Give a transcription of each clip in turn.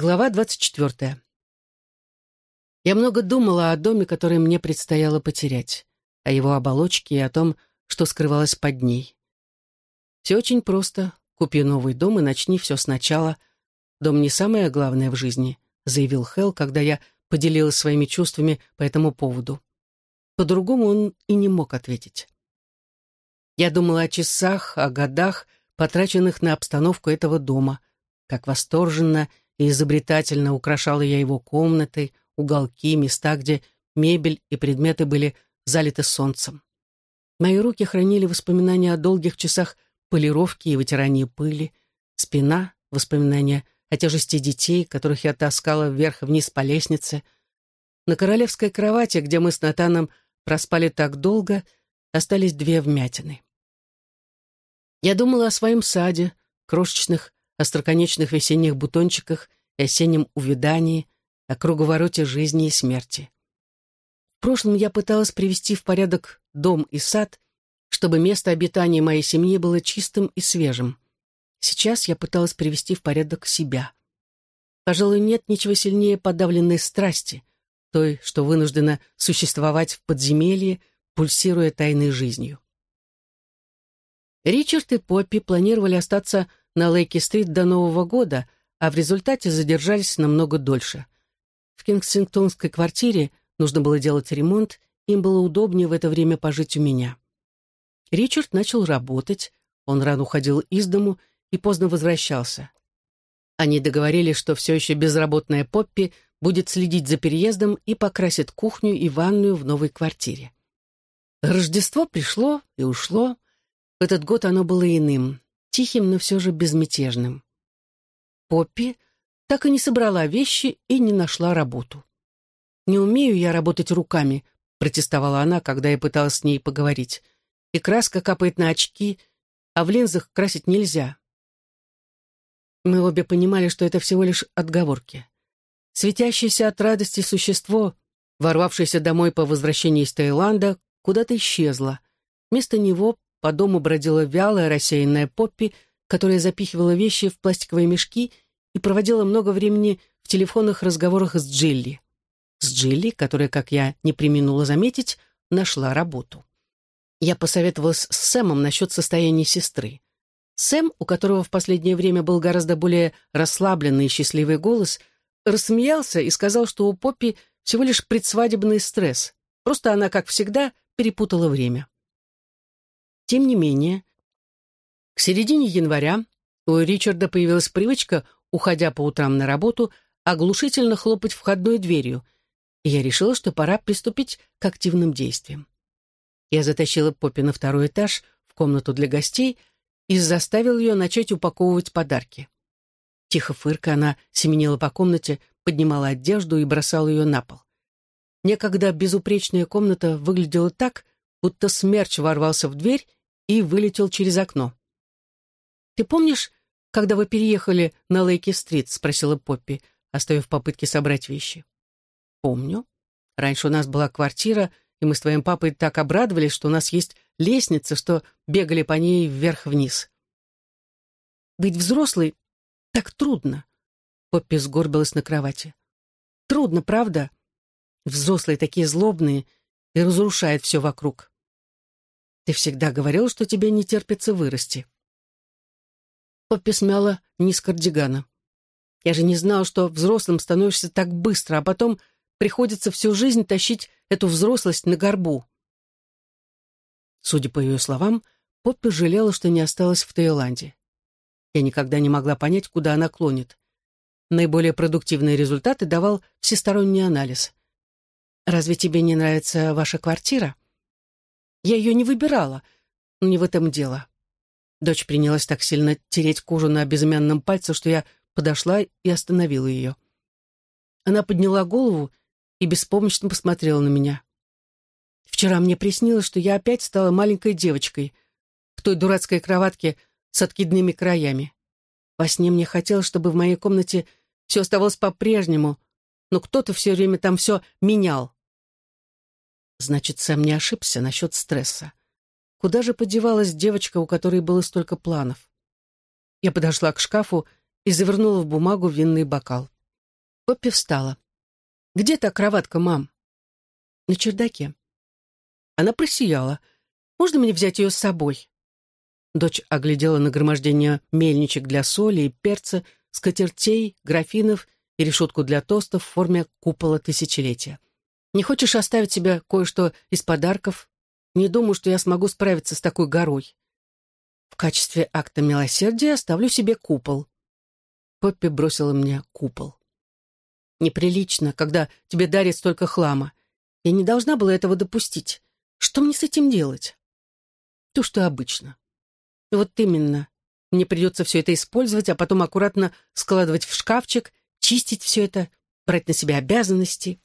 Глава двадцать четвертая. Я много думала о доме, который мне предстояло потерять, о его оболочке и о том, что скрывалось под ней. Все очень просто. Купи новый дом и начни все сначала. Дом не самое главное в жизни, заявил Хелл, когда я поделилась своими чувствами по этому поводу. По-другому он и не мог ответить. Я думала о часах, о годах, потраченных на обстановку этого дома, как восторженно и изобретательно украшала я его комнаты, уголки, места, где мебель и предметы были залиты солнцем. Мои руки хранили воспоминания о долгих часах полировки и вытирания пыли, спина — воспоминания о тяжести детей, которых я таскала вверх-вниз по лестнице. На королевской кровати, где мы с Натаном проспали так долго, остались две вмятины. Я думала о своем саде, крошечных остроконечных весенних бутончиках и осеннем увядании, о круговороте жизни и смерти. В прошлом я пыталась привести в порядок дом и сад, чтобы место обитания моей семьи было чистым и свежим. Сейчас я пыталась привести в порядок себя. Пожалуй, нет ничего сильнее подавленной страсти, той, что вынуждена существовать в подземелье, пульсируя тайной жизнью. Ричард и Поппи планировали остаться на Лейки-стрит до Нового года, а в результате задержались намного дольше. В Кингсингтонской квартире нужно было делать ремонт, им было удобнее в это время пожить у меня. Ричард начал работать, он рано уходил из дому и поздно возвращался. Они договорились, что все еще безработная Поппи будет следить за переездом и покрасит кухню и ванную в новой квартире. Рождество пришло и ушло. В этот год оно было иным тихим, но все же безмятежным. Поппи так и не собрала вещи и не нашла работу. «Не умею я работать руками», — протестовала она, когда я пыталась с ней поговорить. «И краска капает на очки, а в линзах красить нельзя». Мы обе понимали, что это всего лишь отговорки. Светящееся от радости существо, ворвавшееся домой по возвращении из Таиланда, куда-то исчезло. Вместо него по дому бродила вялая, рассеянная Поппи, которая запихивала вещи в пластиковые мешки и проводила много времени в телефонных разговорах с Джилли. С Джилли, которая, как я не применула заметить, нашла работу. Я посоветовалась с Сэмом насчет состояния сестры. Сэм, у которого в последнее время был гораздо более расслабленный и счастливый голос, рассмеялся и сказал, что у Поппи всего лишь предсвадебный стресс. Просто она, как всегда, перепутала время. Тем не менее, к середине января у Ричарда появилась привычка, уходя по утрам на работу, оглушительно хлопать входной дверью, и я решила, что пора приступить к активным действиям. Я затащила Поппи на второй этаж, в комнату для гостей, и заставил ее начать упаковывать подарки. Тихо фырка, она семенила по комнате, поднимала одежду и бросала ее на пол. Некогда безупречная комната выглядела так, будто смерч ворвался в дверь и вылетел через окно. «Ты помнишь, когда вы переехали на Лейки-стрит?» — спросила Поппи, оставив попытки собрать вещи. «Помню. Раньше у нас была квартира, и мы с твоим папой так обрадовались, что у нас есть лестница, что бегали по ней вверх-вниз. Быть взрослой так трудно. Поппи сгорбилась на кровати. Трудно, правда? Взрослые такие злобные и разрушают все вокруг. Ты всегда говорил, что тебе не терпится вырасти. Поппи смяла низ кардигана. Я же не знал, что взрослым становишься так быстро, а потом приходится всю жизнь тащить эту взрослость на горбу. Судя по ее словам, Поппи жалела, что не осталась в Таиланде. Я никогда не могла понять, куда она клонит. Наиболее продуктивные результаты давал всесторонний анализ. «Разве тебе не нравится ваша квартира?» Я ее не выбирала, но не в этом дело. Дочь принялась так сильно тереть кожу на безымянном пальце, что я подошла и остановила ее. Она подняла голову и беспомощно посмотрела на меня. Вчера мне приснилось, что я опять стала маленькой девочкой в той дурацкой кроватке с откидными краями. Во сне мне хотелось, чтобы в моей комнате все оставалось по-прежнему, но кто-то все время там все менял. Значит, Сэм не ошибся насчет стресса. Куда же подевалась девочка, у которой было столько планов? Я подошла к шкафу и завернула в бумагу винный бокал. Поппи встала. «Где та кроватка, мам?» «На чердаке». Она просияла. «Можно мне взять ее с собой?» Дочь оглядела нагромождение мельничек для соли и перца, скатертей, графинов и решетку для тостов в форме купола тысячелетия. «Не хочешь оставить себе кое-что из подарков? Не думаю, что я смогу справиться с такой горой. В качестве акта милосердия оставлю себе купол». Поппи бросила мне купол. «Неприлично, когда тебе дарят столько хлама. Я не должна была этого допустить. Что мне с этим делать?» «То, что обычно». «Вот именно. Мне придется все это использовать, а потом аккуратно складывать в шкафчик, чистить все это, брать на себя обязанности.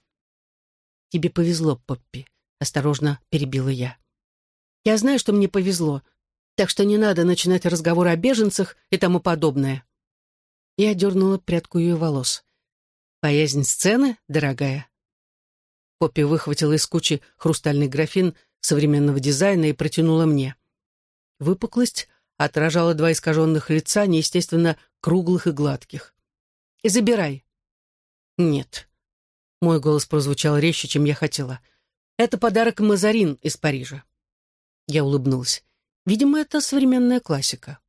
«Тебе повезло, Поппи», — осторожно перебила я. «Я знаю, что мне повезло, так что не надо начинать разговор о беженцах и тому подобное». Я дернула прядку ее волос. «Боязнь сцены, дорогая?» Поппи выхватила из кучи хрустальный графин современного дизайна и протянула мне. Выпуклость отражала два искаженных лица, неестественно круглых и гладких. «И забирай». «Нет». Мой голос прозвучал резче, чем я хотела. «Это подарок Мазарин из Парижа». Я улыбнулась. «Видимо, это современная классика».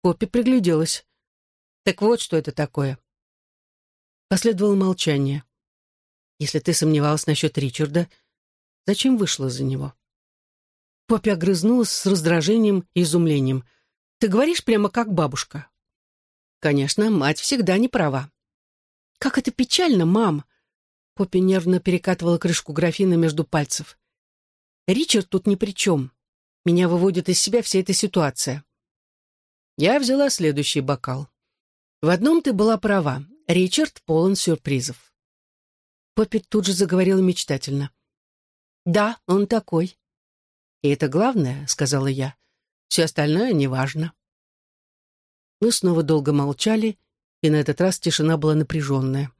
Поппи пригляделась. «Так вот, что это такое». Последовало молчание. «Если ты сомневалась насчет Ричарда, зачем вышла за него?» Поппи огрызнулась с раздражением и изумлением. «Ты говоришь прямо как бабушка». «Конечно, мать всегда не права». «Как это печально, мам!» Поппи нервно перекатывала крышку графина между пальцев. «Ричард тут ни при чем. Меня выводит из себя вся эта ситуация». Я взяла следующий бокал. В одном ты была права. Ричард полон сюрпризов. Поппи тут же заговорила мечтательно. «Да, он такой. «И это главное», — сказала я. «Все остальное неважно». Мы снова долго молчали, и на этот раз тишина была напряженная.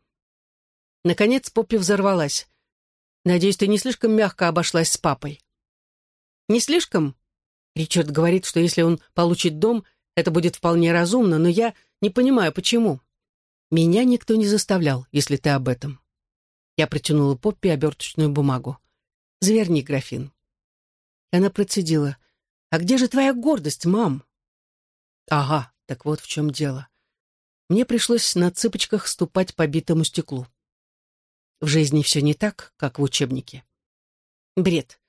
Наконец Поппи взорвалась. «Надеюсь, ты не слишком мягко обошлась с папой?» «Не слишком?» Ричард говорит, что если он получит дом, это будет вполне разумно, но я не понимаю, почему. Меня никто не заставлял, если ты об этом. Я протянула Поппи оберточную бумагу. «Заверни графин». Она процедила. «А где же твоя гордость, мам?» «Ага, так вот в чем дело. Мне пришлось на цыпочках ступать по битому стеклу. В жизни все не так, как в учебнике. Бред.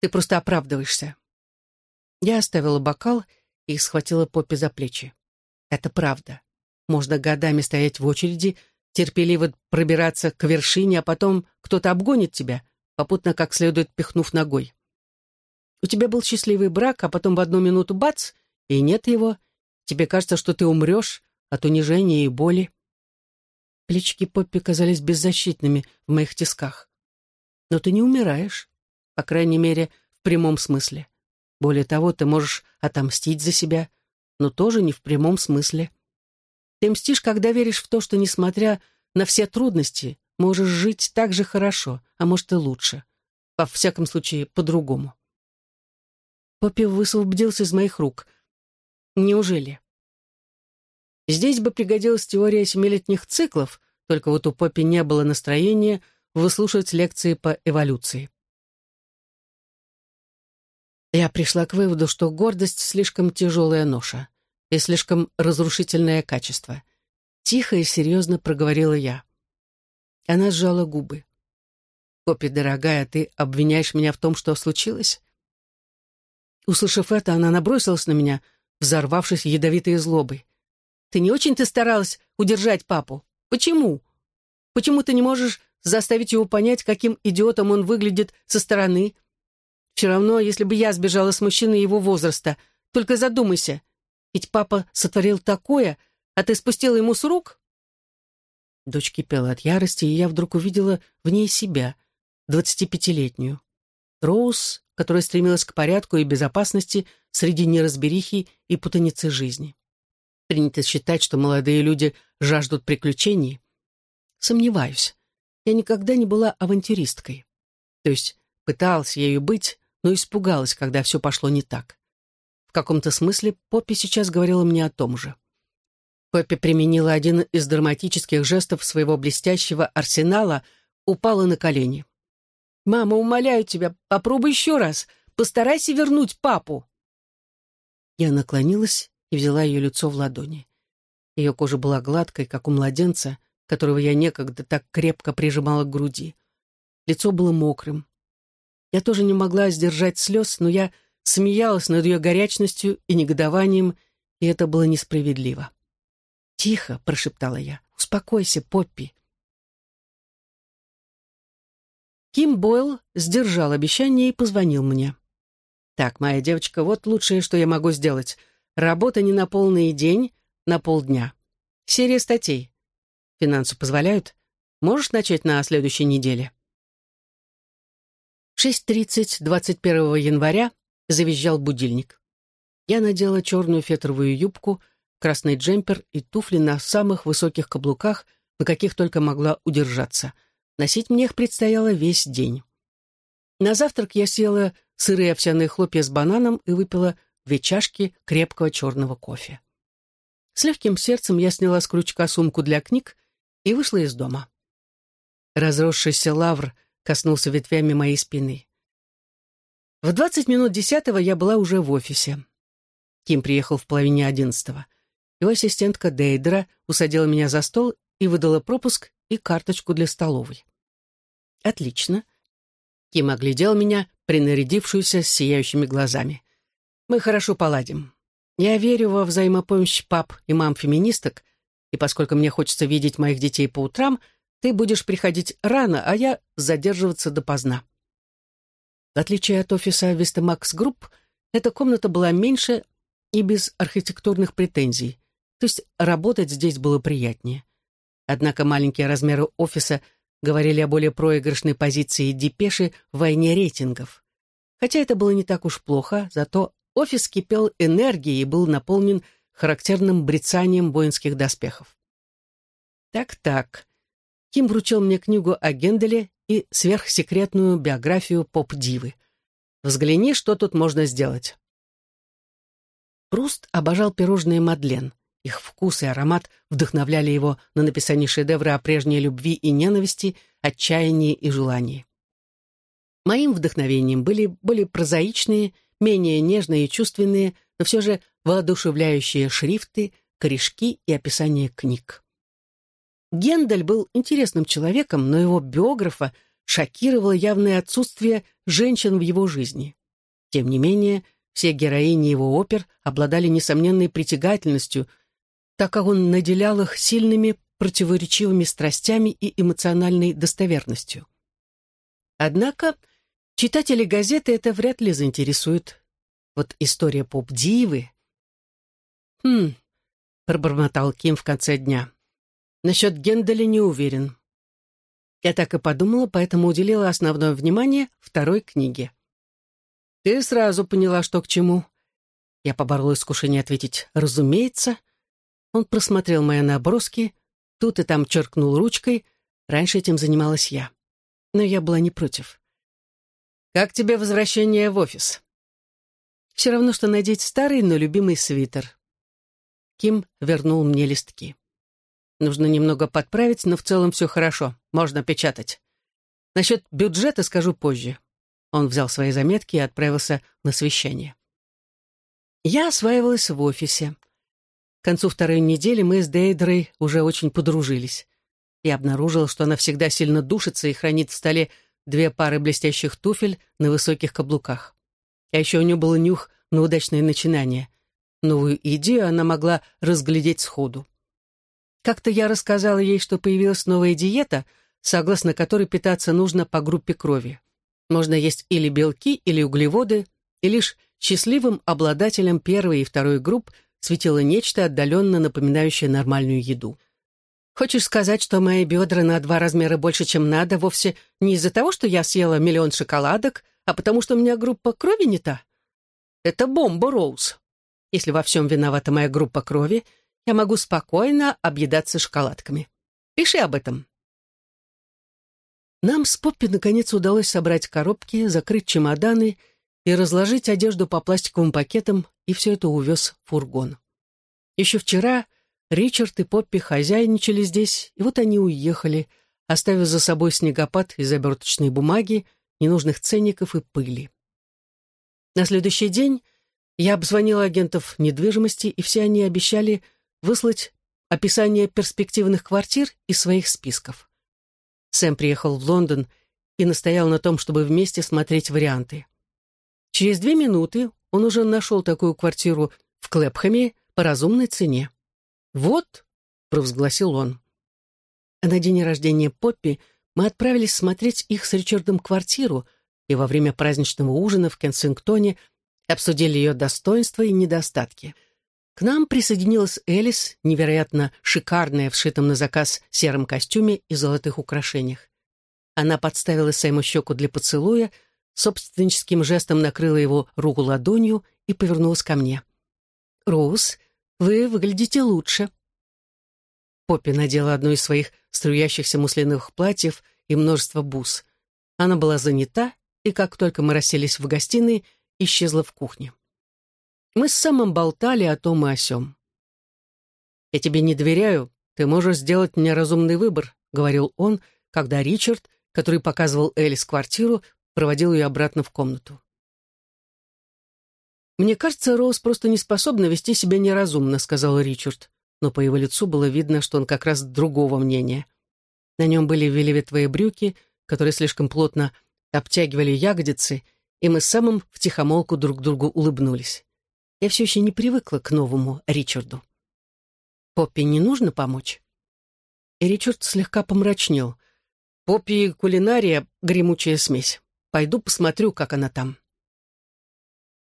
Ты просто оправдываешься». Я оставила бокал и схватила Поппи за плечи. «Это правда. Можно годами стоять в очереди, терпеливо пробираться к вершине, а потом кто-то обгонит тебя, попутно как следует пихнув ногой. У тебя был счастливый брак, а потом в одну минуту бац, и нет его. Тебе кажется, что ты умрешь от унижения и боли. Плечики Поппи казались беззащитными в моих тисках. Но ты не умираешь, по крайней мере, в прямом смысле. Более того, ты можешь отомстить за себя, но тоже не в прямом смысле. Ты мстишь, когда веришь в то, что, несмотря на все трудности, можешь жить так же хорошо, а может и лучше. Во всяком случае, по-другому. Поппи высвободился из моих рук. Неужели? Здесь бы пригодилась теория семилетних циклов, только вот у Поппи не было настроения выслушать лекции по эволюции. Я пришла к выводу, что гордость — слишком тяжелая ноша и слишком разрушительное качество. Тихо и серьезно проговорила я. Она сжала губы. «Поппи, дорогая, ты обвиняешь меня в том, что случилось? Услышав это, она набросилась на меня, взорвавшись ядовитой злобой. «Ты не очень-то старалась удержать папу. Почему? Почему ты не можешь заставить его понять, каким идиотом он выглядит со стороны? Все равно, если бы я сбежала с мужчиной его возраста, только задумайся, ведь папа сотворил такое, а ты спустила ему с рук?» Дочь кипела от ярости, и я вдруг увидела в ней себя, двадцатипятилетнюю. Роуз которая стремилась к порядку и безопасности среди неразберихи и путаницы жизни. Принято считать, что молодые люди жаждут приключений. Сомневаюсь. Я никогда не была авантюристкой. То есть пыталась ею быть, но испугалась, когда все пошло не так. В каком-то смысле Поппи сейчас говорила мне о том же. Поппи применила один из драматических жестов своего блестящего арсенала, упала на колени. «Мама, умоляю тебя, попробуй еще раз. Постарайся вернуть папу». Я наклонилась и взяла ее лицо в ладони. Ее кожа была гладкой, как у младенца, которого я некогда так крепко прижимала к груди. Лицо было мокрым. Я тоже не могла сдержать слез, но я смеялась над ее горячностью и негодованием, и это было несправедливо. «Тихо», — прошептала я, — «успокойся, Поппи». Ким Бойл сдержал обещание и позвонил мне. «Так, моя девочка, вот лучшее, что я могу сделать. Работа не на полный день, на полдня. Серия статей. Финансы позволяют? Можешь начать на следующей неделе?» 6.30, 21 января, завизжал будильник. Я надела черную фетровую юбку, красный джемпер и туфли на самых высоких каблуках, на каких только могла удержаться. Носить мне их предстояло весь день. На завтрак я съела сырые овсяные хлопья с бананом и выпила две чашки крепкого черного кофе. С легким сердцем я сняла с крючка сумку для книг и вышла из дома. Разросшийся лавр коснулся ветвями моей спины. В двадцать минут десятого я была уже в офисе. Ким приехал в половине одиннадцатого. Его ассистентка Дейдра усадила меня за стол и выдала пропуск и карточку для столовой. «Отлично». Ким оглядел меня, принарядившуюся с сияющими глазами. «Мы хорошо поладим. Я верю во взаимопомощь пап и мам-феминисток, и поскольку мне хочется видеть моих детей по утрам, ты будешь приходить рано, а я задерживаться допоздна». В отличие от офиса Вестемакс Group, эта комната была меньше и без архитектурных претензий, то есть работать здесь было приятнее. Однако маленькие размеры офиса говорили о более проигрышной позиции депеши в войне рейтингов. Хотя это было не так уж плохо, зато офис кипел энергией и был наполнен характерным бряцанием воинских доспехов. Так-так. Ким вручил мне книгу о Генделе и сверхсекретную биографию поп-дивы. Взгляни, что тут можно сделать. Пруст обожал пирожные Мадлен. Их вкус и аромат вдохновляли его на написание шедевра о прежней любви и ненависти, отчаянии и желании. Моим вдохновением были более прозаичные, менее нежные и чувственные, но все же воодушевляющие шрифты, корешки и описания книг. Гендель был интересным человеком, но его биографа шокировало явное отсутствие женщин в его жизни. Тем не менее, все героини его опер обладали несомненной притягательностью, так как он наделял их сильными противоречивыми страстями и эмоциональной достоверностью. Однако читатели газеты это вряд ли заинтересует. Вот история поп-дивы... «Хм...» — пробормотал Ким в конце дня. Насчет Генделя не уверен. Я так и подумала, поэтому уделила основное внимание второй книге. Ты сразу поняла, что к чему. Я поборола искушение ответить «разумеется». Он просмотрел мои наброски, тут и там черкнул ручкой. Раньше этим занималась я. Но я была не против. «Как тебе возвращение в офис?» «Все равно, что надеть старый, но любимый свитер». Ким вернул мне листки. Нужно немного подправить, но в целом все хорошо. Можно печатать. Насчет бюджета скажу позже. Он взял свои заметки и отправился на совещание. Я осваивалась в офисе. К концу второй недели мы с Дейдрой уже очень подружились. Я обнаружила, что она всегда сильно душится и хранит в столе две пары блестящих туфель на высоких каблуках. А еще у нее был нюх на удачное начинание. Новую идею она могла разглядеть сходу. Как-то я рассказала ей, что появилась новая диета, согласно которой питаться нужно по группе крови. Можно есть или белки, или углеводы, и лишь счастливым обладателям первой и второй групп светило нечто отдаленно напоминающее нормальную еду. Хочешь сказать, что мои бедра на два размера больше, чем надо, вовсе не из-за того, что я съела миллион шоколадок, а потому что у меня группа крови не та? Это бомба, Роуз. Если во всем виновата моя группа крови, я могу спокойно объедаться шоколадками. Пиши об этом. Нам с Поппи наконец удалось собрать коробки, закрыть чемоданы и разложить одежду по пластиковым пакетам, и все это увез фургон. Еще вчера Ричард и Поппи хозяйничали здесь, и вот они уехали, оставив за собой снегопад из оберточной бумаги, ненужных ценников и пыли. На следующий день я обзвонила агентов недвижимости, и все они обещали выслать описание перспективных квартир из своих списков. Сэм приехал в Лондон и настоял на том, чтобы вместе смотреть варианты. Через две минуты он уже нашел такую квартиру в Клэпхэме по разумной цене. «Вот», — провозгласил он. На день рождения Поппи мы отправились смотреть их с Ричардом квартиру и во время праздничного ужина в Кенсингтоне обсудили ее достоинства и недостатки. К нам присоединилась Элис, невероятно шикарная, в шитом на заказ сером костюме и золотых украшениях. Она подставила Сэму щеку для поцелуя, собственническим жестом накрыла его руку ладонью и повернулась ко мне. «Роуз, вы выглядите лучше». Поппи надела одно из своих струящихся муслиновых платьев и множество бус. Она была занята, и как только мы расселись в гостиной, исчезла в кухне. Мы с Сэмом болтали о том и о сём. «Я тебе не доверяю, ты можешь сделать мне разумный выбор», — говорил он, когда Ричард, который показывал Элис квартиру, проводил ее обратно в комнату. «Мне кажется, Роуз просто не способна вести себя неразумно», — сказал Ричард, но по его лицу было видно, что он как раз другого мнения. На нем были велеветовые брюки, которые слишком плотно обтягивали ягодицы, и мы с Сэмом втихомолку друг другу улыбнулись. Я все еще не привыкла к новому Ричарду. Поппи не нужно помочь? И Ричард слегка помрачнел. Поппи и кулинария — гремучая смесь. Пойду посмотрю, как она там.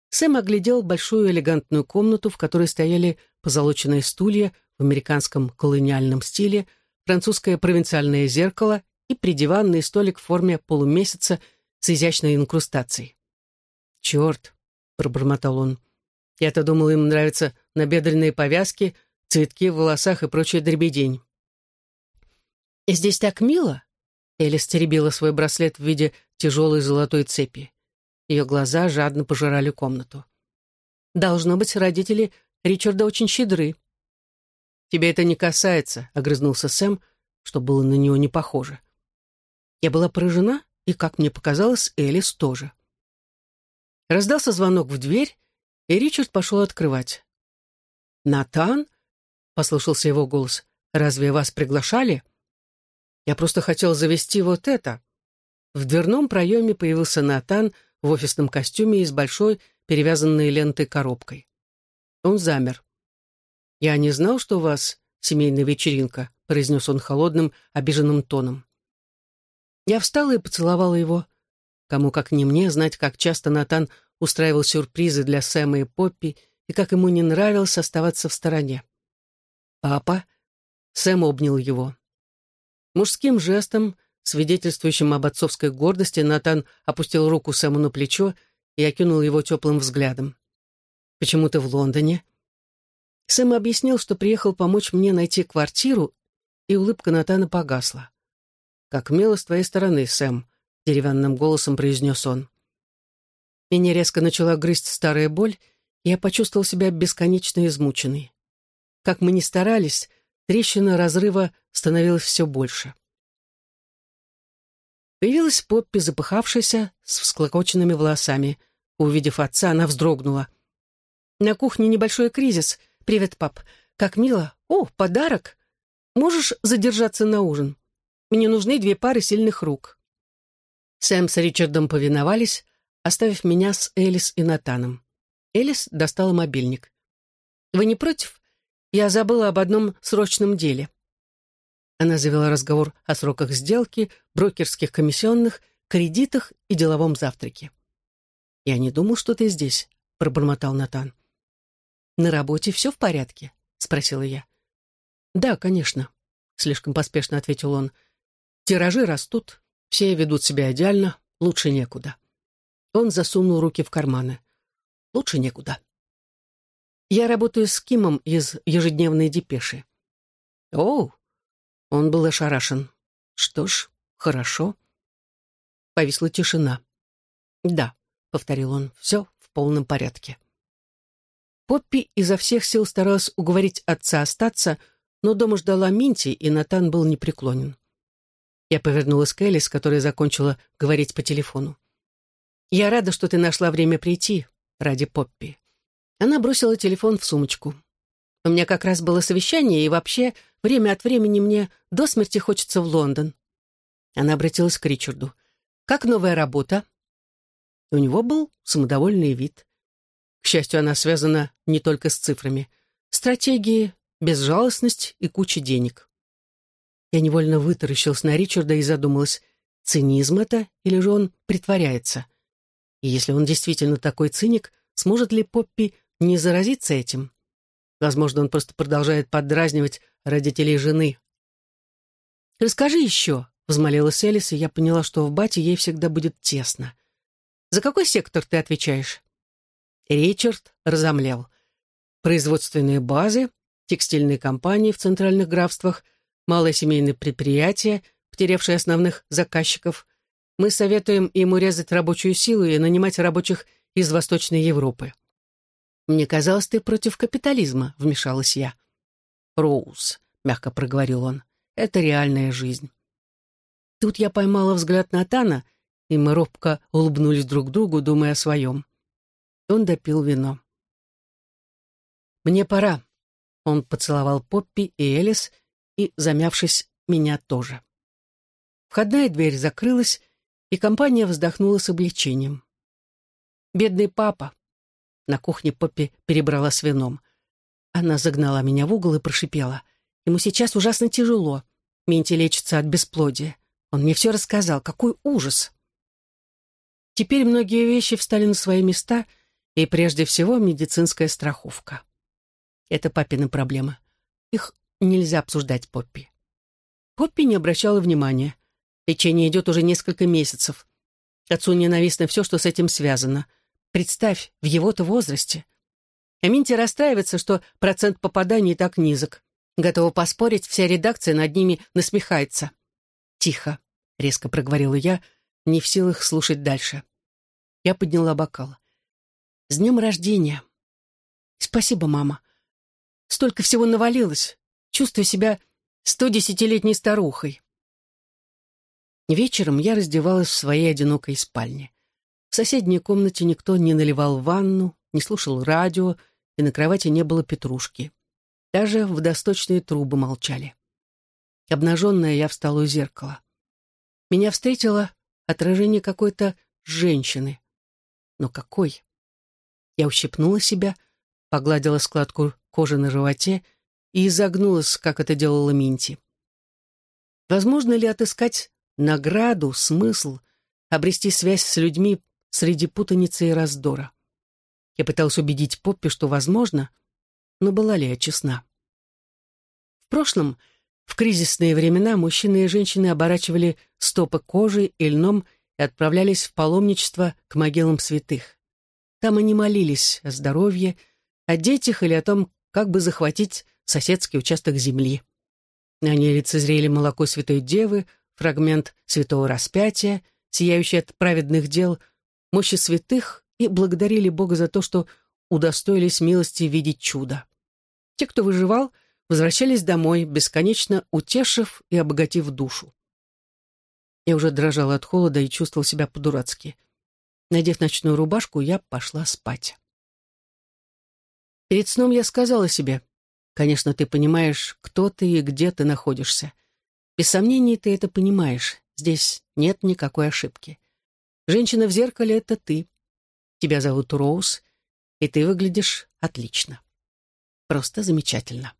Сэм оглядел большую элегантную комнату, в которой стояли позолоченные стулья в американском колониальном стиле, французское провинциальное зеркало и придиванный столик в форме полумесяца с изящной инкрустацией. «Черт!» — пробормотал он. Я-то думал, им нравятся набедренные повязки, цветки в волосах и прочая дребедень. «И здесь так мило!» Элис теребила свой браслет в виде тяжелой золотой цепи. Ее глаза жадно пожирали комнату. «Должно быть, родители Ричарда очень щедры». «Тебе это не касается», — огрызнулся Сэм, что было на него не похоже. Я была поражена, и, как мне показалось, Элис тоже. Раздался звонок в дверь, и Ричард пошел открывать. «Натан?» — послышался его голос. «Разве вас приглашали?» «Я просто хотел завести вот это». В дверном проеме появился Натан в офисном костюме и с большой, перевязанной лентой коробкой. Он замер. «Я не знал, что у вас семейная вечеринка», — произнес он холодным, обиженным тоном. Я встала и поцеловала его. Кому, как не мне, знать, как часто Натан устраивал сюрпризы для Сэма и Поппи, и как ему не нравилось оставаться в стороне. «Папа?» Сэм обнял его. Мужским жестом, свидетельствующим об отцовской гордости, Натан опустил руку Сэму на плечо и окинул его теплым взглядом. «Почему ты в Лондоне?» Сэм объяснил, что приехал помочь мне найти квартиру, и улыбка Натана погасла. «Как мило с твоей стороны, Сэм», — деревянным голосом произнес он. Меня резко начала грызть старая боль, и я почувствовал себя бесконечно измученной. Как мы ни старались, трещина разрыва становилась все больше. Появилась Поппи, запыхавшаяся, с всклокоченными волосами. Увидев отца, она вздрогнула. «На кухне небольшой кризис. Привет, пап. Как мило. О, подарок. Можешь задержаться на ужин? Мне нужны две пары сильных рук». Сэм с Ричардом повиновались, оставив меня с Элис и Натаном. Элис достала мобильник. «Вы не против? Я забыла об одном срочном деле». Она завела разговор о сроках сделки, брокерских комиссионных, кредитах и деловом завтраке. «Я не думал, что ты здесь», — пробормотал Натан. «На работе все в порядке?» — спросила я. «Да, конечно», — слишком поспешно ответил он. «Тиражи растут, все ведут себя идеально, лучше некуда». Он засунул руки в карманы. Лучше некуда. Я работаю с Кимом из ежедневной депеши. О, он был ошарашен. Что ж, хорошо. Повисла тишина. Да, повторил он, все в полном порядке. Поппи изо всех сил старалась уговорить отца остаться, но дома ждала Минти, и Натан был непреклонен. Я повернулась к Элис, которая закончила говорить по телефону. «Я рада, что ты нашла время прийти ради Поппи». Она бросила телефон в сумочку. «У меня как раз было совещание, и вообще время от времени мне до смерти хочется в Лондон». Она обратилась к Ричарду. «Как новая работа?» У него был самодовольный вид. К счастью, она связана не только с цифрами. Стратегии, безжалостность и куча денег. Я невольно вытаращилась на Ричарда и задумалась, цинизм это или же он притворяется? И если он действительно такой циник, сможет ли Поппи не заразиться этим? Возможно, он просто продолжает поддразнивать родителей жены. «Расскажи еще», — взмолилась Элис, и я поняла, что в бате ей всегда будет тесно. «За какой сектор ты отвечаешь?» Ричард разомлел. Производственные базы, текстильные компании в центральных графствах, малые семейные предприятия, потерявшие основных заказчиков. Мы советуем им урезать рабочую силу и нанимать рабочих из Восточной Европы. «Мне казалось, ты против капитализма», — вмешалась я. «Роуз», — мягко проговорил он, — «это реальная жизнь». Тут я поймала взгляд Натана, и мы робко улыбнулись друг другу, думая о своем. Он допил вино. «Мне пора». Он поцеловал Поппи и Элис, и, замявшись, меня тоже. Входная дверь закрылась, и компания вздохнула с облегчением. «Бедный папа!» На кухне Поппи перебрала с вином. Она загнала меня в угол и прошипела. «Ему сейчас ужасно тяжело. Минти лечится от бесплодия. Он мне все рассказал. Какой ужас!» Теперь многие вещи встали на свои места, и прежде всего медицинская страховка. Это папины проблемы. Их нельзя обсуждать Поппи. Поппи не обращала внимания. Лечение идет уже несколько месяцев. Отцу ненавистно все, что с этим связано. Представь, в его-то возрасте. Аминти расстраивается, что процент попаданий так низок. Готова поспорить, вся редакция над ними насмехается. «Тихо», — резко проговорила я, не в силах слушать дальше. Я подняла бокал. С днем рождения. Спасибо, мама. Столько всего навалилось. Чувствую себя сто десятилетней старухой. Вечером я раздевалась в своей одинокой спальне. В соседней комнате никто не наливал ванну, не слушал радио, и на кровати не было петрушки. Даже водосточные трубы молчали. Обнаженная я встала у зеркала. Меня встретило отражение какой-то женщины. Но какой? Я ущипнула себя, погладила складку кожи на животе и изогнулась, как это делала Минти. Возможно ли отыскать награду, смысл, обрести связь с людьми среди путаницы и раздора? Я пыталась убедить Поппи, что возможно, но была ли я честна? В прошлом, в кризисные времена, мужчины и женщины оборачивали стопы кожи и льном и отправлялись в паломничество к могилам святых. Там они молились о здоровье, о детях или о том, как бы захватить соседский участок земли. Они лицезрели молоко Святой Девы, фрагмент Святого Распятия, сияющий от праведных дел, мощи святых и благодарили Бога за то, что удостоились милости видеть чудо. Те, кто выживал, возвращались домой, бесконечно утешив и обогатив душу. Я уже дрожала от холода и чувствовал себя по-дурацки. Надев ночную рубашку, я пошла спать. Перед сном я сказала себе, «Конечно, ты понимаешь, кто ты и где ты находишься. Без сомнений, ты это понимаешь. Здесь нет никакой ошибки. Женщина в зеркале — это ты. Тебя зовут Роуз, и ты выглядишь отлично. Просто замечательно».